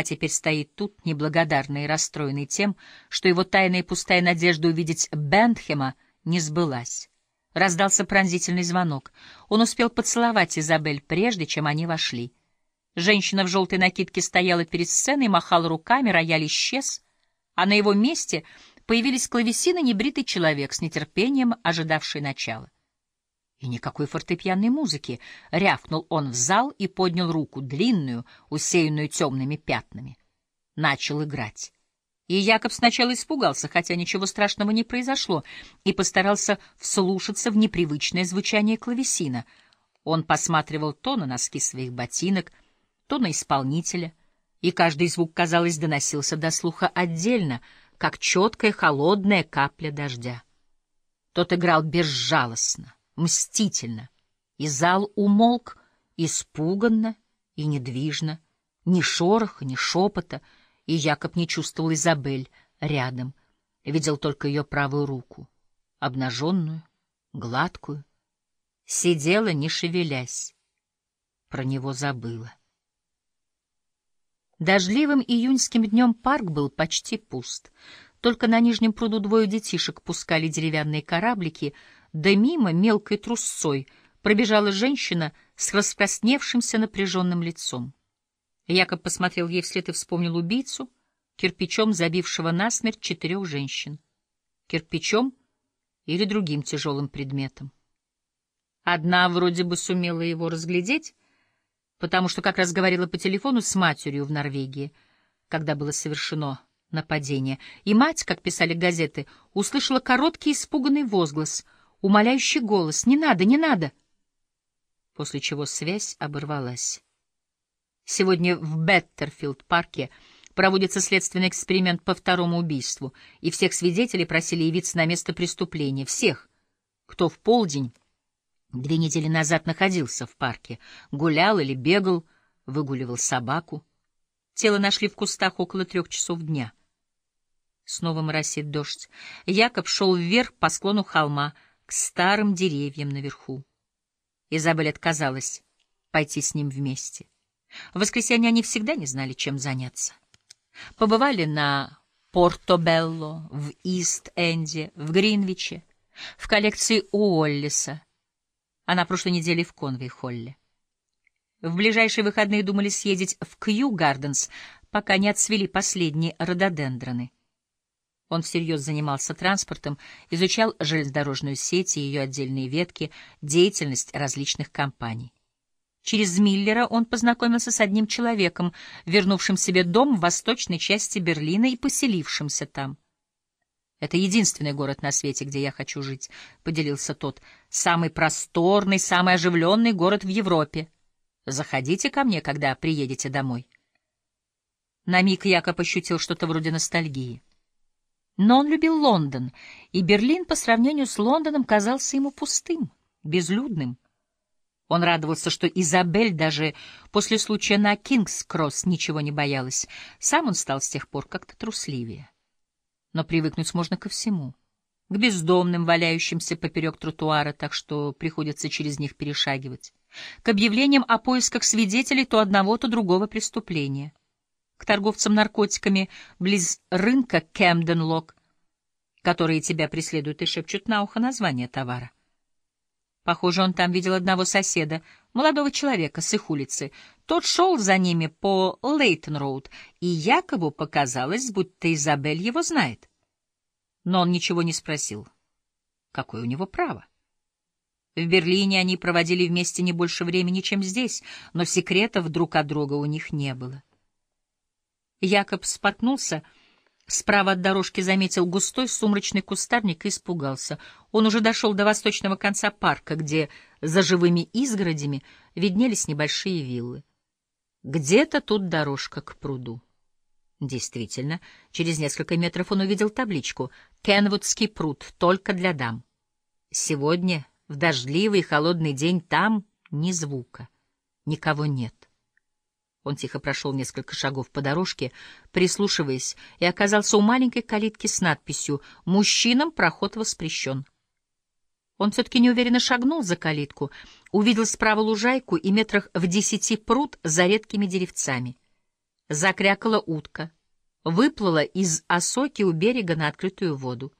а теперь стоит тут, неблагодарный и расстроенный тем, что его тайная и пустая надежда увидеть Бентхема не сбылась. Раздался пронзительный звонок. Он успел поцеловать Изабель, прежде чем они вошли. Женщина в желтой накидке стояла перед сценой, махала руками, рояль исчез, а на его месте появились клавесины небритый человек с нетерпением, ожидавший начала. И никакой фортепианной музыки. Рявкнул он в зал и поднял руку, длинную, усеянную темными пятнами. Начал играть. И Якоб сначала испугался, хотя ничего страшного не произошло, и постарался вслушаться в непривычное звучание клавесина. Он посматривал то на носки своих ботинок, то на исполнителя, и каждый звук, казалось, доносился до слуха отдельно, как четкая холодная капля дождя. Тот играл безжалостно мстительно, и зал умолк испуганно и недвижно, ни шороха, ни шепота, и Якоб не чувствовал Изабель рядом, видел только ее правую руку, обнаженную, гладкую, сидела, не шевелясь, про него забыла. Дождливым июньским днем парк был почти пуст. Только на нижнем пруду двое детишек пускали деревянные кораблики — да мимо мелкой трусцой пробежала женщина с раскрасневшимся напряженным лицом. Якоб посмотрел ей вслед и вспомнил убийцу, кирпичом забившего насмерть четырех женщин. Кирпичом или другим тяжелым предметом. Одна вроде бы сумела его разглядеть, потому что как раз говорила по телефону с матерью в Норвегии, когда было совершено нападение, и мать, как писали газеты, услышала короткий испуганный возглас — умоляющий голос «Не надо, не надо!» После чего связь оборвалась. Сегодня в Беттерфилд-парке проводится следственный эксперимент по второму убийству, и всех свидетелей просили явиться на место преступления. Всех, кто в полдень две недели назад находился в парке, гулял или бегал, выгуливал собаку. Тело нашли в кустах около трех часов дня. Снова моросит дождь. Якоб шел вверх по склону холма, к старым деревьям наверху. Изабель отказалась пойти с ним вместе. В воскресенье они всегда не знали, чем заняться. Побывали на Порто-Белло, в Ист-Энде, в Гринвиче, в коллекции Уоллиса, а на прошлой неделе в Конвей-Холле. В ближайшие выходные думали съездить в Кью-Гарденс, пока не отцвели последние рододендроны. Он всерьез занимался транспортом, изучал железнодорожную сеть и ее отдельные ветки, деятельность различных компаний. Через Миллера он познакомился с одним человеком, вернувшим себе дом в восточной части Берлина и поселившимся там. «Это единственный город на свете, где я хочу жить», — поделился тот. «Самый просторный, самый оживленный город в Европе. Заходите ко мне, когда приедете домой». На миг Якоб ощутил что-то вроде ностальгии. Но он любил Лондон, и Берлин по сравнению с Лондоном казался ему пустым, безлюдным. Он радовался, что Изабель даже после случая на Кингс-Кросс ничего не боялась. Сам он стал с тех пор как-то трусливее. Но привыкнуть можно ко всему. К бездомным, валяющимся поперек тротуара, так что приходится через них перешагивать. К объявлениям о поисках свидетелей то одного, то другого преступления к торговцам наркотиками близ рынка Кэмден-Лок, которые тебя преследуют и шепчут на ухо название товара. Похоже, он там видел одного соседа, молодого человека с их улицы. Тот шел за ними по Лейтон-Роуд, и якобы показалось, будто Изабель его знает. Но он ничего не спросил. Какое у него право? В Берлине они проводили вместе не больше времени, чем здесь, но секретов друг от друга у них не было. Якоб споткнулся, справа от дорожки заметил густой сумрачный кустарник и испугался. Он уже дошел до восточного конца парка, где за живыми изгородями виднелись небольшие виллы. Где-то тут дорожка к пруду. Действительно, через несколько метров он увидел табличку «Кенвудский пруд, только для дам». Сегодня, в дождливый и холодный день, там ни звука, никого нет. Он тихо прошел несколько шагов по дорожке, прислушиваясь, и оказался у маленькой калитки с надписью «Мужчинам проход воспрещен». Он все-таки неуверенно шагнул за калитку, увидел справа лужайку и метрах в десяти пруд за редкими деревцами. Закрякала утка, выплыла из осоки у берега на открытую воду.